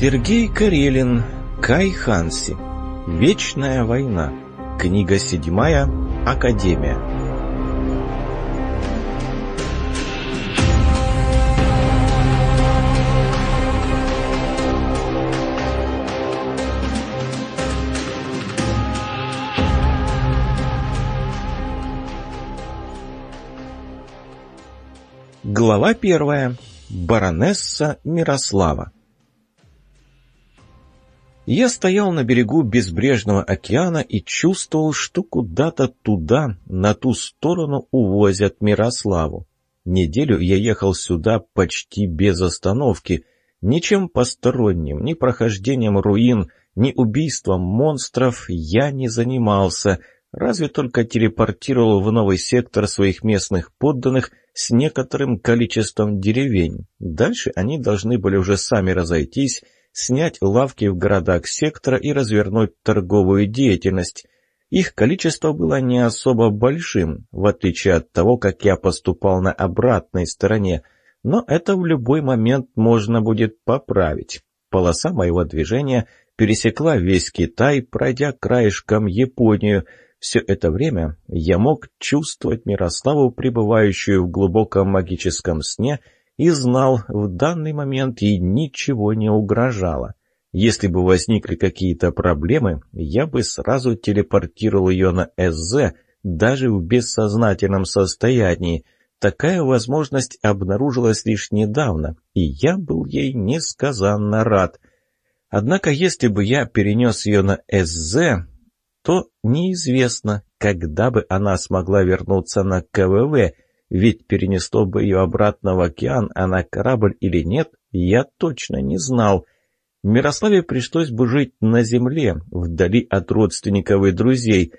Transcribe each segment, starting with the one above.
Сергей Карелин, Кай Ханси. Вечная война. Книга седьмая. Академия. Глава первая. Баронесса Мирослава. Я стоял на берегу безбрежного океана и чувствовал, что куда-то туда, на ту сторону увозят Мирославу. Неделю я ехал сюда почти без остановки. Ничем посторонним, ни прохождением руин, ни убийством монстров я не занимался, разве только телепортировал в новый сектор своих местных подданных с некоторым количеством деревень. Дальше они должны были уже сами разойтись, снять лавки в городах сектора и развернуть торговую деятельность. Их количество было не особо большим, в отличие от того, как я поступал на обратной стороне, но это в любой момент можно будет поправить. Полоса моего движения пересекла весь Китай, пройдя краешком Японию. Все это время я мог чувствовать Мирославу, пребывающую в глубоком магическом сне, и знал, в данный момент ей ничего не угрожало. Если бы возникли какие-то проблемы, я бы сразу телепортировал ее на СЗ, даже в бессознательном состоянии. Такая возможность обнаружилась лишь недавно, и я был ей несказанно рад. Однако, если бы я перенес ее на СЗ, то неизвестно, когда бы она смогла вернуться на КВВ — ведь перенесло бы ее обратно в океан, а на корабль или нет, я точно не знал. Мирославе пришлось бы жить на земле, вдали от родственников и друзей.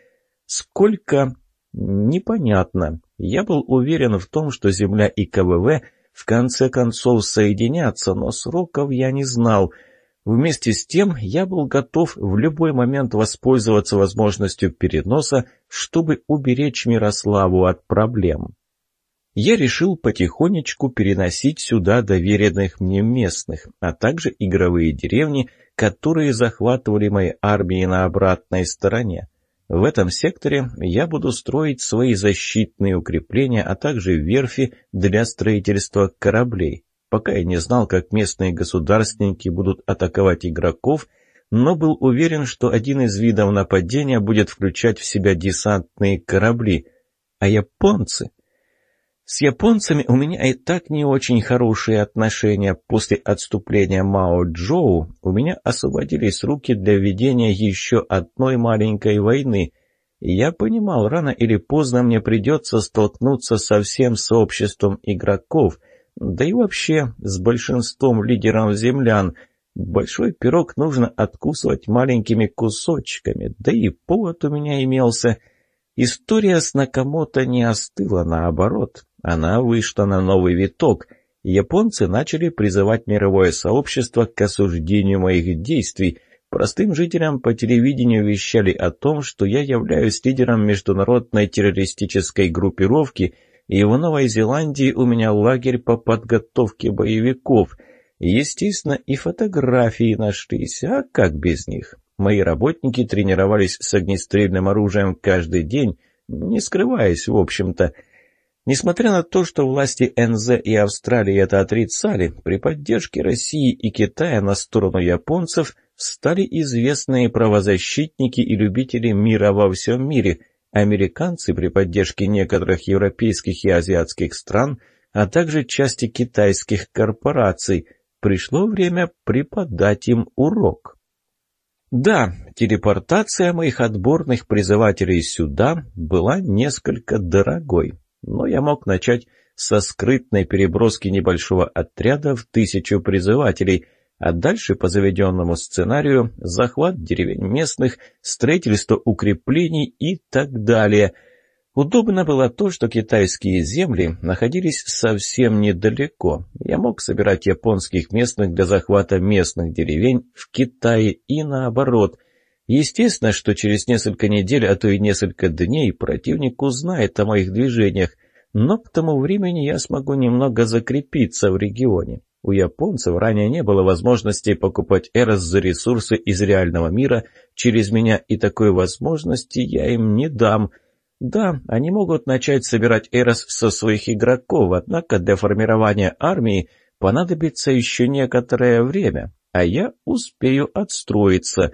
Сколько? Непонятно. Я был уверен в том, что Земля и КВВ в конце концов соединятся, но сроков я не знал. Вместе с тем я был готов в любой момент воспользоваться возможностью переноса, чтобы уберечь Мирославу от проблем я решил потихонечку переносить сюда доверенных мне местных, а также игровые деревни, которые захватывали мои армии на обратной стороне. В этом секторе я буду строить свои защитные укрепления, а также верфи для строительства кораблей. Пока я не знал, как местные государственники будут атаковать игроков, но был уверен, что один из видов нападения будет включать в себя десантные корабли. А японцы... С японцами у меня и так не очень хорошие отношения. После отступления Мао Джоу у меня освободились руки для ведения еще одной маленькой войны. Я понимал, рано или поздно мне придется столкнуться со всем сообществом игроков, да и вообще с большинством лидеров землян. Большой пирог нужно откусывать маленькими кусочками, да и повод у меня имелся. История с Накамото не остыла, наоборот. Она вышла на новый виток. Японцы начали призывать мировое сообщество к осуждению моих действий. Простым жителям по телевидению вещали о том, что я являюсь лидером международной террористической группировки, и в Новой Зеландии у меня лагерь по подготовке боевиков. Естественно, и фотографии нашлись, а как без них? Мои работники тренировались с огнестрельным оружием каждый день, не скрываясь, в общем-то. Несмотря на то, что власти НЗ и Австралии это отрицали, при поддержке России и Китая на сторону японцев стали известные правозащитники и любители мира во всем мире. Американцы при поддержке некоторых европейских и азиатских стран, а также части китайских корпораций. Пришло время преподать им урок. Да, телепортация моих отборных призывателей сюда была несколько дорогой но я мог начать со скрытной переброски небольшого отряда в тысячу призывателей, а дальше по заведенному сценарию захват деревень местных, строительство укреплений и так далее. Удобно было то, что китайские земли находились совсем недалеко. Я мог собирать японских местных для захвата местных деревень в Китае и наоборот – Естественно, что через несколько недель, а то и несколько дней противник узнает о моих движениях, но к тому времени я смогу немного закрепиться в регионе. У японцев ранее не было возможности покупать Эрос за ресурсы из реального мира через меня, и такой возможности я им не дам. Да, они могут начать собирать Эрос со своих игроков, однако для формирования армии понадобится еще некоторое время, а я успею отстроиться.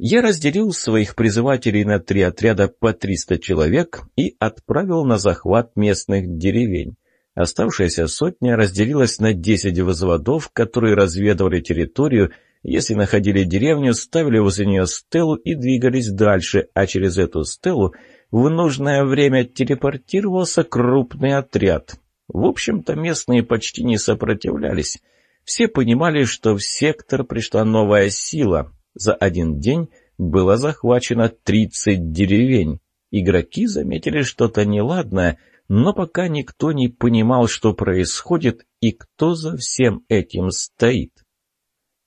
Я разделил своих призывателей на три отряда по 300 человек и отправил на захват местных деревень. Оставшаяся сотня разделилась на 10 взводов, которые разведывали территорию, если находили деревню, ставили возле нее стелу и двигались дальше, а через эту стелу в нужное время телепортировался крупный отряд. В общем-то, местные почти не сопротивлялись. Все понимали, что в сектор пришла новая сила. За один день было захвачено 30 деревень. Игроки заметили что-то неладное, но пока никто не понимал, что происходит и кто за всем этим стоит.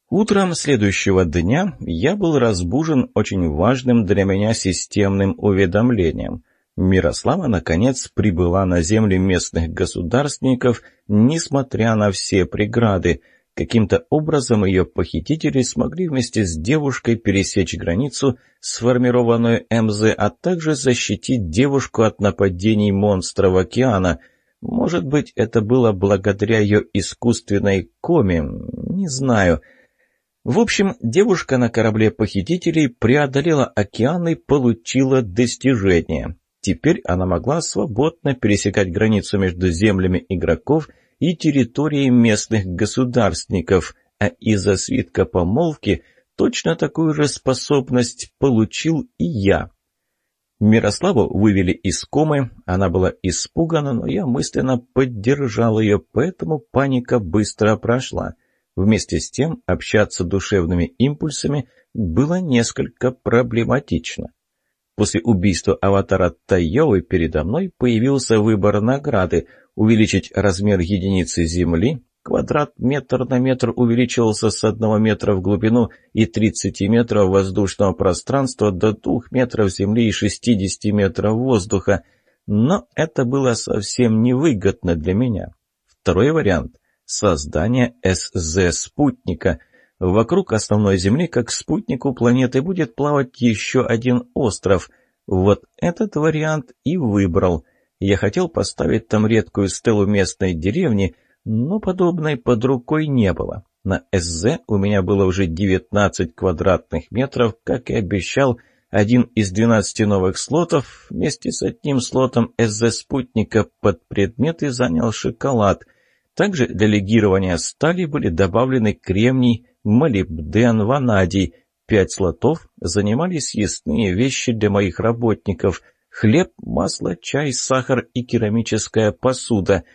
Утром следующего дня я был разбужен очень важным для меня системным уведомлением. Мирослава, наконец, прибыла на земли местных государственников, несмотря на все преграды. Каким-то образом ее похитители смогли вместе с девушкой пересечь границу, сформированную МЗ, а также защитить девушку от нападений монстров океана. Может быть, это было благодаря ее искусственной коме, не знаю. В общем, девушка на корабле похитителей преодолела океан и получила достижение. Теперь она могла свободно пересекать границу между землями игроков и территорией местных государственников, а из-за свитка помолвки точно такую же способность получил и я. Мирославу вывели из комы, она была испугана, но я мысленно поддержал ее, поэтому паника быстро прошла. Вместе с тем общаться душевными импульсами было несколько проблематично. После убийства аватара Тайовы передо мной появился выбор награды – увеличить размер единицы Земли, квадрат метр на метр увеличивался с одного метра в глубину и 30 метров воздушного пространства до двух метров Земли и 60 метров воздуха, но это было совсем невыгодно для меня. Второй вариант – создание СЗ-спутника – Вокруг основной Земли, как спутнику планеты, будет плавать еще один остров. Вот этот вариант и выбрал. Я хотел поставить там редкую стелу местной деревни, но подобной под рукой не было. На СЗ у меня было уже 19 квадратных метров, как и обещал, один из 12 новых слотов вместе с одним слотом СЗ-спутника под предметы занял шоколад. Также для легирования стали были добавлены кремний, молибден, ванадий. Пять слотов занимали съестные вещи для моих работников. Хлеб, масло, чай, сахар и керамическая посуда.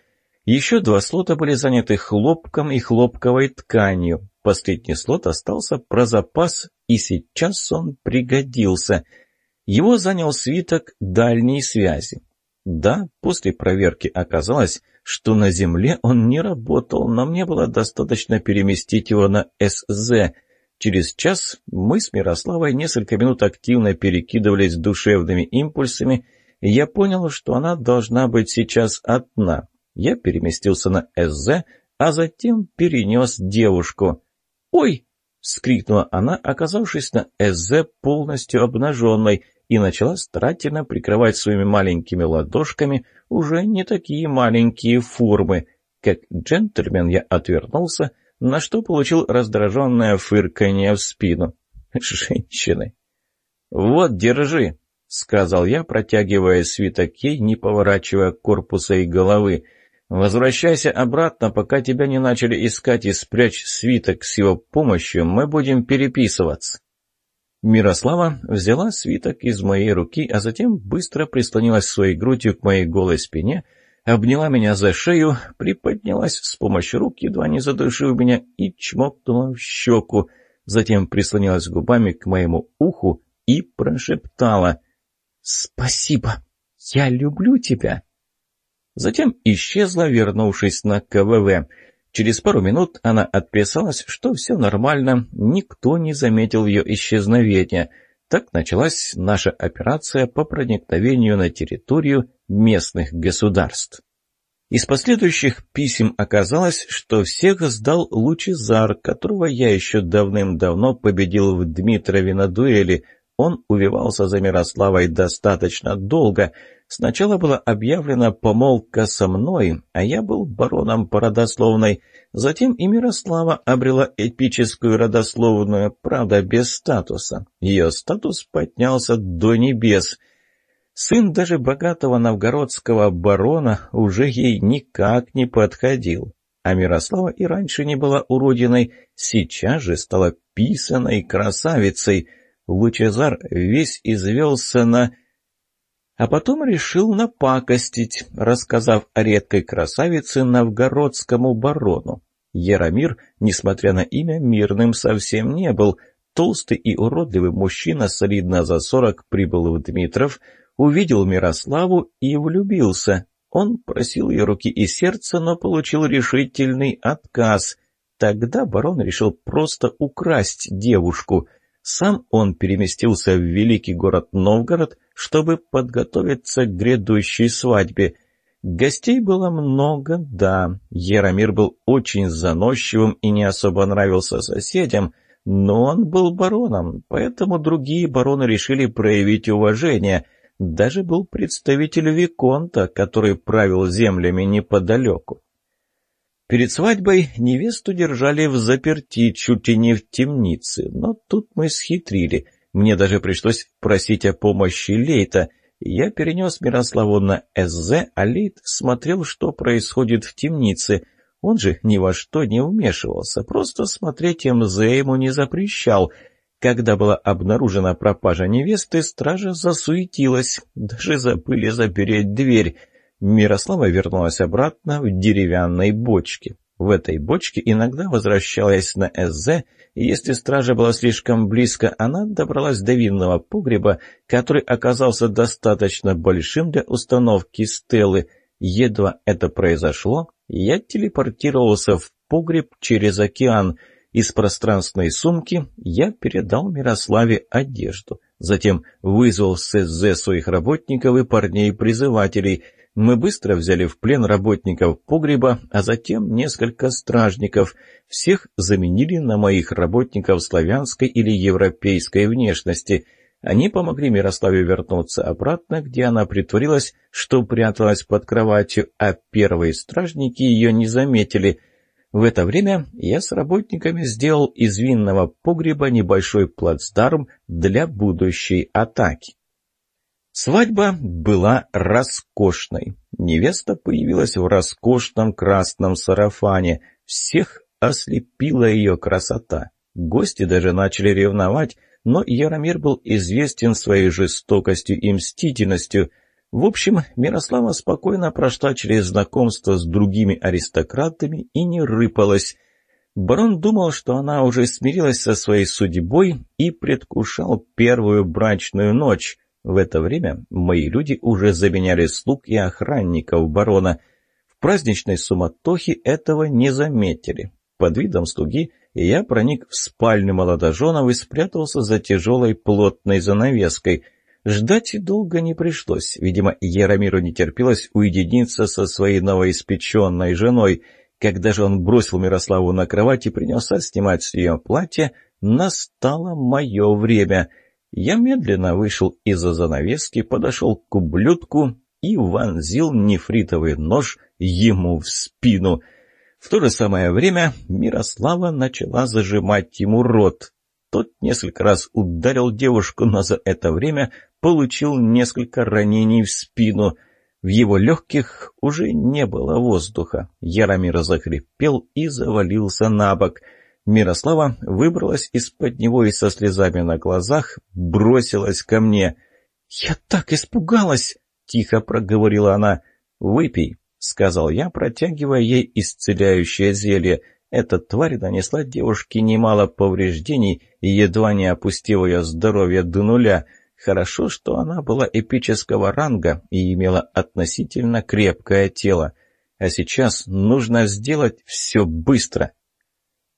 Еще два слота были заняты хлопком и хлопковой тканью. Последний слот остался про запас, и сейчас он пригодился. Его занял свиток дальней связи. Да, после проверки оказалось, что на Земле он не работал, но мне было достаточно переместить его на СЗ. Через час мы с Мирославой несколько минут активно перекидывались душевными импульсами, и я понял, что она должна быть сейчас одна. Я переместился на СЗ, а затем перенес девушку. «Ой!» — вскрикнула она, оказавшись на СЗ полностью обнаженной — и начала старательно прикрывать своими маленькими ладошками уже не такие маленькие формы. Как джентльмен я отвернулся, на что получил раздраженное фырканье в спину. «Женщины!» «Вот, держи!» — сказал я, протягивая свиток ей, не поворачивая корпуса и головы. «Возвращайся обратно, пока тебя не начали искать и спрячь свиток с его помощью, мы будем переписываться». Мирослава взяла свиток из моей руки, а затем быстро прислонилась своей грудью к моей голой спине, обняла меня за шею, приподнялась с помощью рук, едва не задушив меня, и чмокнула в щеку. Затем прислонилась губами к моему уху и прошептала «Спасибо, я люблю тебя». Затем исчезла, вернувшись на КВВ. Через пару минут она отписалась, что все нормально, никто не заметил ее исчезновения. Так началась наша операция по проникновению на территорию местных государств. Из последующих писем оказалось, что всех сдал Лучезар, которого я еще давным-давно победил в Дмитрове на дуэли. Он увивался за Мирославой достаточно долго. Сначала была объявлена помолвка со мной, а я был бароном по родословной. Затем и Мирослава обрела эпическую родословную, правда, без статуса. Ее статус поднялся до небес — Сын даже богатого новгородского барона уже ей никак не подходил. А Мирослава и раньше не была уродиной, сейчас же стала писаной красавицей. Лучезар весь извелся на... А потом решил напакостить, рассказав о редкой красавице новгородскому барону. Яромир, несмотря на имя, мирным совсем не был. Толстый и уродливый мужчина, солидно за сорок, прибыл в Дмитров, увидел Мирославу и влюбился. Он просил ее руки и сердца, но получил решительный отказ. Тогда барон решил просто украсть девушку. Сам он переместился в великий город Новгород, чтобы подготовиться к грядущей свадьбе. Гостей было много, да. Яромир был очень заносчивым и не особо нравился соседям, но он был бароном, поэтому другие бароны решили проявить уважение — даже был представитель Виконта, который правил землями неподалеку. Перед свадьбой невесту держали в заперти, чуть ли не в темнице, но тут мы схитрили. Мне даже пришлось просить о помощи Лейта. Я перенес Мирославу на СЗ, а Лейт смотрел, что происходит в темнице. Он же ни во что не вмешивался, просто смотреть МЗ ему не запрещал — когда была обнаружена пропажа невесты, стража засуетилась, даже забыли запереть дверь. Мирослава вернулась обратно в деревянной бочке. В этой бочке иногда возвращалась на СЗ, и если стража была слишком близко, она добралась до винного погреба, который оказался достаточно большим для установки стелы. Едва это произошло, я телепортировался в погреб через океан — из пространственной сумки я передал Мирославе одежду. Затем вызвал с СЗ своих работников и парней-призывателей. Мы быстро взяли в плен работников погреба, а затем несколько стражников. Всех заменили на моих работников славянской или европейской внешности. Они помогли Мирославе вернуться обратно, где она притворилась, что пряталась под кроватью, а первые стражники ее не заметили — в это время я с работниками сделал из винного погреба небольшой плацдарм для будущей атаки. Свадьба была роскошной. Невеста появилась в роскошном красном сарафане. Всех ослепила ее красота. Гости даже начали ревновать, но Яромир был известен своей жестокостью и мстительностью – в общем, Мирослава спокойно прошла через знакомство с другими аристократами и не рыпалась. Барон думал, что она уже смирилась со своей судьбой и предвкушал первую брачную ночь. В это время мои люди уже заменяли слуг и охранников барона. В праздничной суматохе этого не заметили. Под видом слуги я проник в спальню молодоженов и спрятался за тяжелой плотной занавеской — Ждать долго не пришлось. Видимо, Яромиру не терпелось уединиться со своей новоиспеченной женой. Когда же он бросил Мирославу на кровать и принялся снимать с ее платье, настало мое время. Я медленно вышел из-за занавески, подошел к ублюдку и вонзил нефритовый нож ему в спину. В то же самое время Мирослава начала зажимать ему рот. Тот несколько раз ударил девушку, но за это время получил несколько ранений в спину. В его легких уже не было воздуха. Яромир захрипел и завалился на бок. Мирослава выбралась из-под него и со слезами на глазах бросилась ко мне. «Я так испугалась!» — тихо проговорила она. «Выпей», — сказал я, протягивая ей исцеляющее зелье. Эта тварь нанесла девушке немало повреждений, едва не опустив ее здоровье до нуля — Хорошо, что она была эпического ранга и имела относительно крепкое тело. А сейчас нужно сделать все быстро.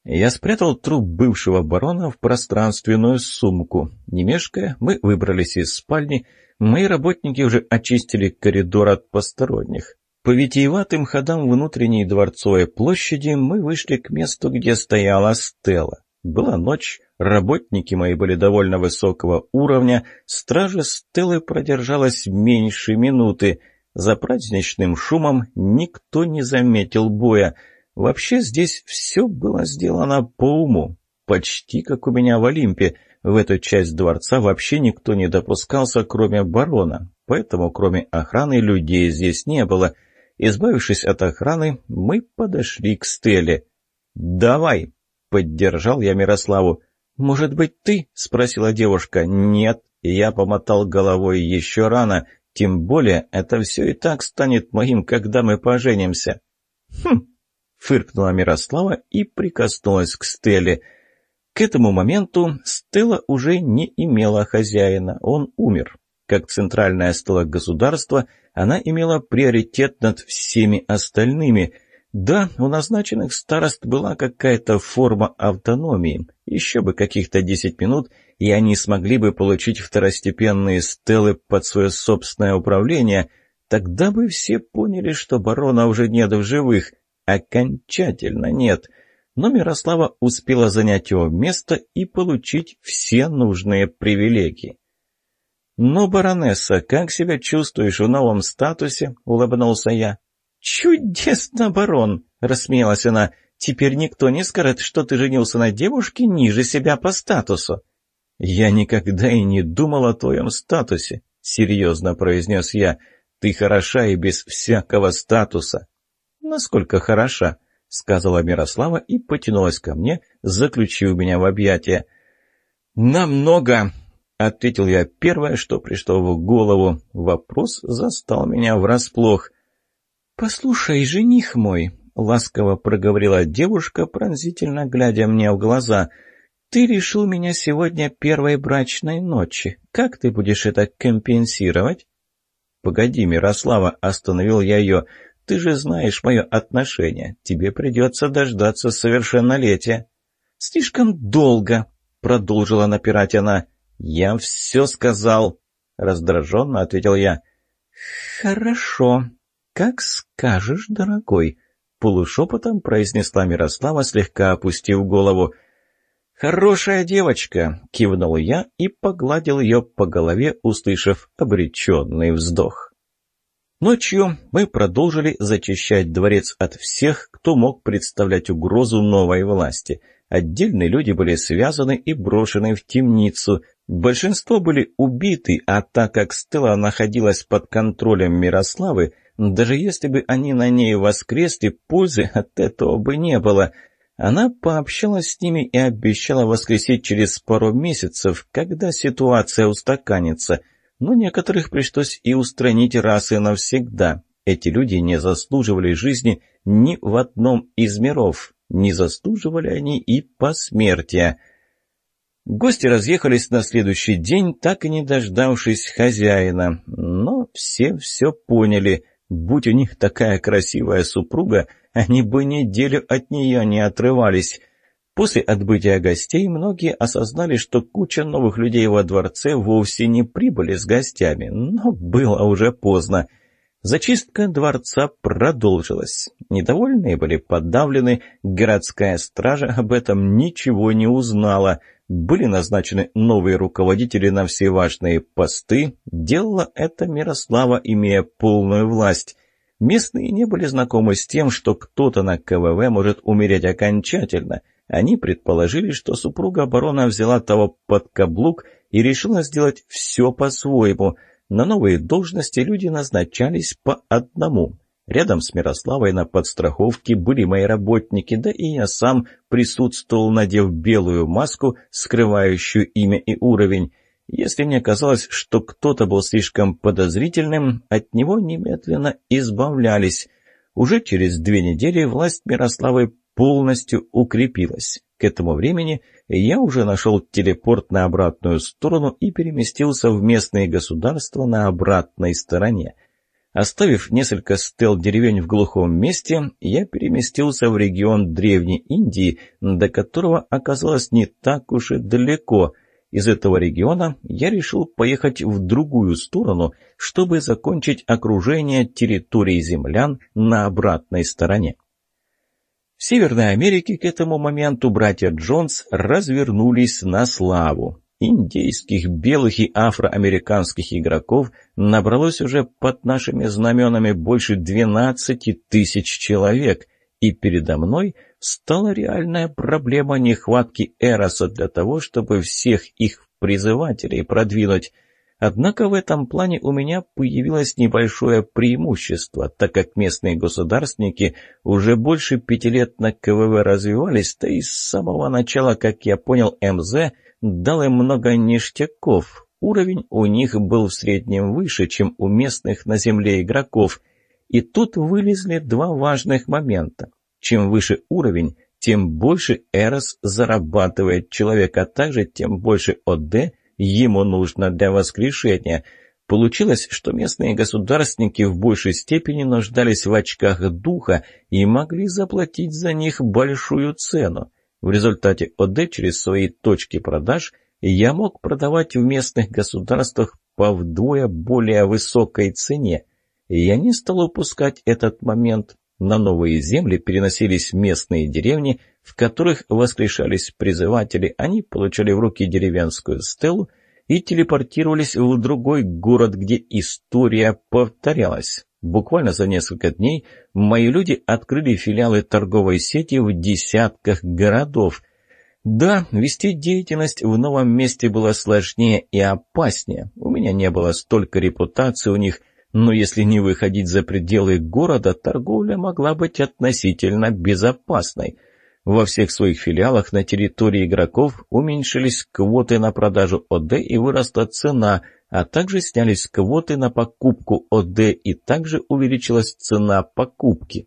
Я спрятал труп бывшего барона в пространственную сумку. Не мешкая, мы выбрались из спальни. Мои работники уже очистили коридор от посторонних. По витиеватым ходам внутренней дворцовой площади мы вышли к месту, где стояла стела. Была ночь, работники мои были довольно высокого уровня, стража стелы продержалась меньше минуты. За праздничным шумом никто не заметил боя. Вообще здесь все было сделано по уму, почти как у меня в Олимпе. В эту часть дворца вообще никто не допускался, кроме барона, поэтому кроме охраны людей здесь не было. Избавившись от охраны, мы подошли к стеле. «Давай!» — поддержал я Мирославу. «Может быть, ты?» — спросила девушка. «Нет». Я помотал головой еще рано. Тем более, это все и так станет моим, когда мы поженимся. «Хм!» — фыркнула Мирослава и прикоснулась к Стелле. К этому моменту Стелла уже не имела хозяина, он умер. Как центральная стела государства, она имела приоритет над всеми остальными — да, у назначенных старост была какая-то форма автономии. Еще бы каких-то десять минут, и они смогли бы получить второстепенные стелы под свое собственное управление. Тогда бы все поняли, что барона уже нет в живых. Окончательно нет. Но Мирослава успела занять его место и получить все нужные привилегии. «Ну, баронесса, как себя чувствуешь в новом статусе?» — улыбнулся я. «Чудесно, барон!» — рассмеялась она. «Теперь никто не скажет, что ты женился на девушке ниже себя по статусу». «Я никогда и не думал о твоем статусе», — серьезно произнес я. «Ты хороша и без всякого статуса». «Насколько хороша?» — сказала Мирослава и потянулась ко мне, заключив меня в объятия. «Намного!» — ответил я первое, что пришло в голову. Вопрос застал меня врасплох. «Послушай, жених мой», — ласково проговорила девушка, пронзительно глядя мне в глаза, — «ты решил меня сегодня первой брачной ночи. Как ты будешь это компенсировать?» «Погоди, Мирослава», — остановил я ее, — «ты же знаешь мое отношение. Тебе придется дождаться совершеннолетия». «Слишком долго», — продолжила напирать она. «Я все сказал», — раздраженно ответил я. «Хорошо», «Как скажешь, дорогой», — полушепотом произнесла Мирослава, слегка опустив голову. «Хорошая девочка», — кивнул я и погладил ее по голове, услышав обреченный вздох. Ночью мы продолжили зачищать дворец от всех, кто мог представлять угрозу новой власти. Отдельные люди были связаны и брошены в темницу. Большинство были убиты, а так как Стелла находилась под контролем Мирославы, даже если бы они на ней воскресли, пользы от этого бы не было. Она пообщалась с ними и обещала воскресить через пару месяцев, когда ситуация устаканится. Но некоторых пришлось и устранить раз и навсегда. Эти люди не заслуживали жизни ни в одном из миров. Не заслуживали они и посмертия. Гости разъехались на следующий день, так и не дождавшись хозяина. Но все все поняли. Будь у них такая красивая супруга, они бы неделю от нее не отрывались. После отбытия гостей многие осознали, что куча новых людей во дворце вовсе не прибыли с гостями, но было уже поздно. Зачистка дворца продолжилась. Недовольные были подавлены, городская стража об этом ничего не узнала. Были назначены новые руководители на все важные посты. Делала это Мирослава, имея полную власть. Местные не были знакомы с тем, что кто-то на КВВ может умереть окончательно. Они предположили, что супруга барона взяла того под каблук и решила сделать все по-своему – на новые должности люди назначались по одному. Рядом с Мирославой на подстраховке были мои работники, да и я сам присутствовал, надев белую маску, скрывающую имя и уровень. Если мне казалось, что кто-то был слишком подозрительным, от него немедленно избавлялись. Уже через две недели власть Мирославы полностью укрепилась. К этому времени я уже нашел телепорт на обратную сторону и переместился в местные государства на обратной стороне. Оставив несколько стел-деревень в глухом месте, я переместился в регион Древней Индии, до которого оказалось не так уж и далеко. из этого региона я решил поехать в другую сторону, чтобы закончить окружение территории землян на обратной стороне. В Северной Америке к этому моменту братья Джонс развернулись на славу. Индейских, белых и афроамериканских игроков набралось уже под нашими знаменами больше 12 тысяч человек, и передо мной стала реальная проблема нехватки Эроса для того, чтобы всех их призывателей продвинуть – Однако в этом плане у меня появилось небольшое преимущество, так как местные государственники уже больше пяти лет на КВВ развивались, да и с самого начала, как я понял, МЗ дал им много ништяков. Уровень у них был в среднем выше, чем у местных на земле игроков. И тут вылезли два важных момента. Чем выше уровень, тем больше Эрос зарабатывает человек, а также тем больше ОД ему нужно для воскрешения. Получилось, что местные государственники в большей степени нуждались в очках духа и могли заплатить за них большую цену. В результате ОД через свои точки продаж я мог продавать в местных государствах по вдвое более высокой цене. Я не стал упускать этот момент. На новые земли переносились местные деревни, в которых воскрешались призыватели, они получали в руки деревенскую стелу и телепортировались в другой город, где история повторялась. Буквально за несколько дней мои люди открыли филиалы торговой сети в десятках городов. Да, вести деятельность в новом месте было сложнее и опаснее. У меня не было столько репутации у них, но если не выходить за пределы города, торговля могла быть относительно безопасной. Во всех своих филиалах на территории игроков уменьшились квоты на продажу ОД и выросла цена, а также снялись квоты на покупку ОД и также увеличилась цена покупки.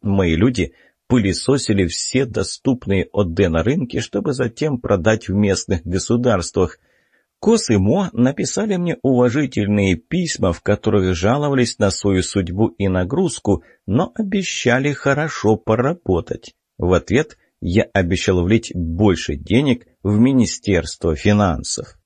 Мои люди пылесосили все доступные ОД на рынке, чтобы затем продать в местных государствах. Кос и Мо написали мне уважительные письма, в которых жаловались на свою судьбу и нагрузку, но обещали хорошо поработать. В ответ я обещал влить больше денег в Министерство финансов.